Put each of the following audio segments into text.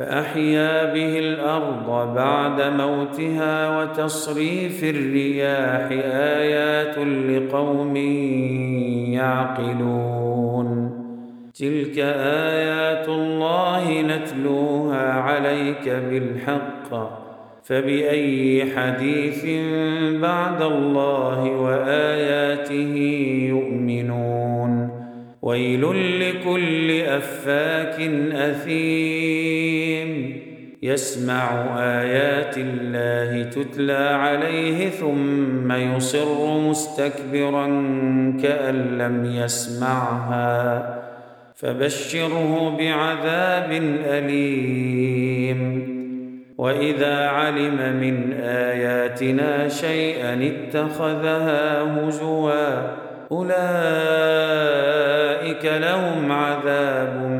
فأحيا به الأرض بعد موتها وتصريف الرياح آيات لقوم يعقلون. تلك آيات الله نتلوها عليك بالحق فبأي حديث بعد الله وآياته يؤمنون. ويل لكل أفاك أثيم. يسمع آيات الله تتلى عليه ثم يصر مستكبرا كأن لم يسمعها. فبشره بعذاب أليم. وإذا علم من آياتنا شيئا اتخذها هزوا أولئك لهم عذاب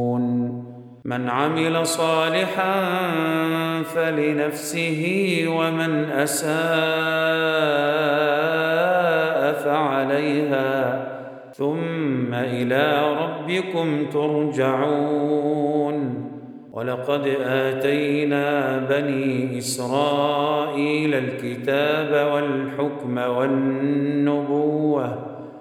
من عمل صالحا فلنفسه ومن أساء فعليها ثم إلى ربكم ترجعون. ولقد آتينا بني إسرائيل الكتاب والحكم والنبوة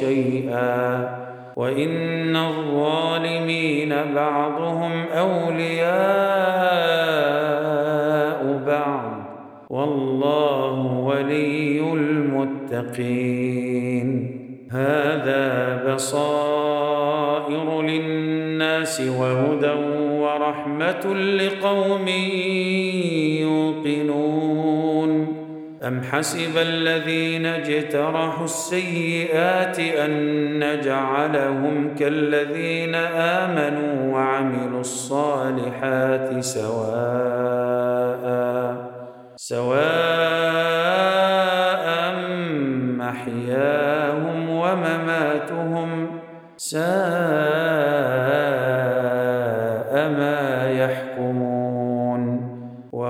شيئا وإن الظالمين بعضهم أولياء بعض والله ولي المتقين هذا بصائر للناس وهدى ورحمة لقوم أم حسب الذين اجترحوا السيئات أن نجعلهم كالذين آمنوا وعملوا الصالحات سواء سواء محياهم ومماتهم ساء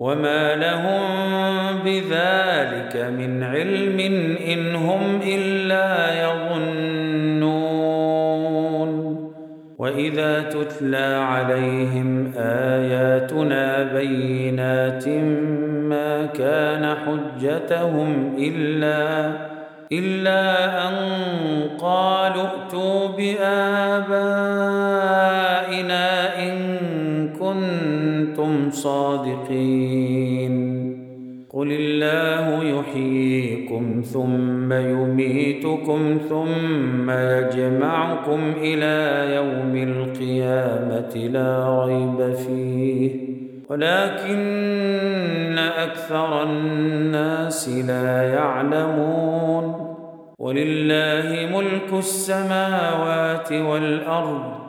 وما لهم بذلك من علم ان هم الا يظنون واذا تتلى عليهم اياتنا بينات ما كان حجتهم الا الا ان قالوا ائتوا بابائنا ان كنتم صادقين. قل الله يحييكم ثم يميتكم ثم يجمعكم إلى يوم القيامة لا ريب فيه. ولكن أكثر الناس لا يعلمون. ولله ملك السماوات والأرض.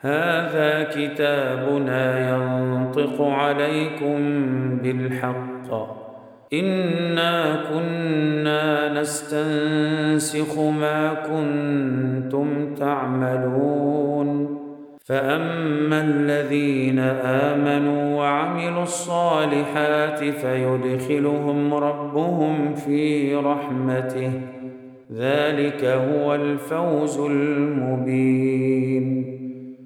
هذا كتابنا ينطق عليكم بالحق. إنا كنا نستنسخ ما كنتم تعملون. فأما الذين آمنوا وعملوا الصالحات فيدخلهم ربهم في رحمته. ذلك هو الفوز المبين.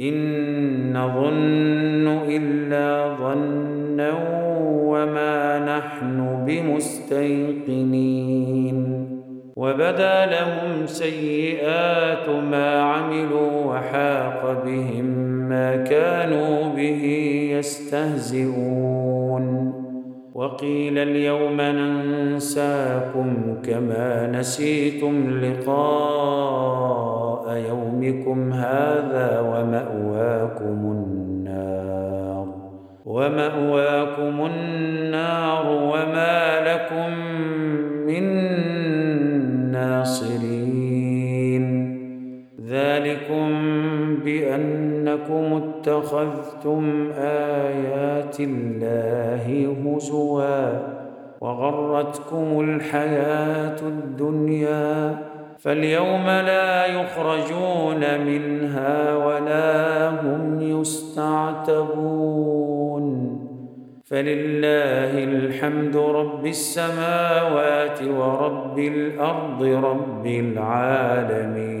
إن نظن إلا ظنا وما نحن بمستيقنين. وبدا لهم سيئات ما عملوا وحاق بهم ما كانوا به يستهزئون. وقيل اليوم ننساكم كما نسيتم لقاء يومكم هذا ومأواكم النار ومأواكم النار وما لكم من ناصرين. ذلكم بأنكم اتخذتم آيات الله هزوا وغرتكم الحياة الدنيا فاليوم لا يخرجون منها ولا هم يستعتبون فلله الحمد رب السماوات ورب الأرض رب العالمين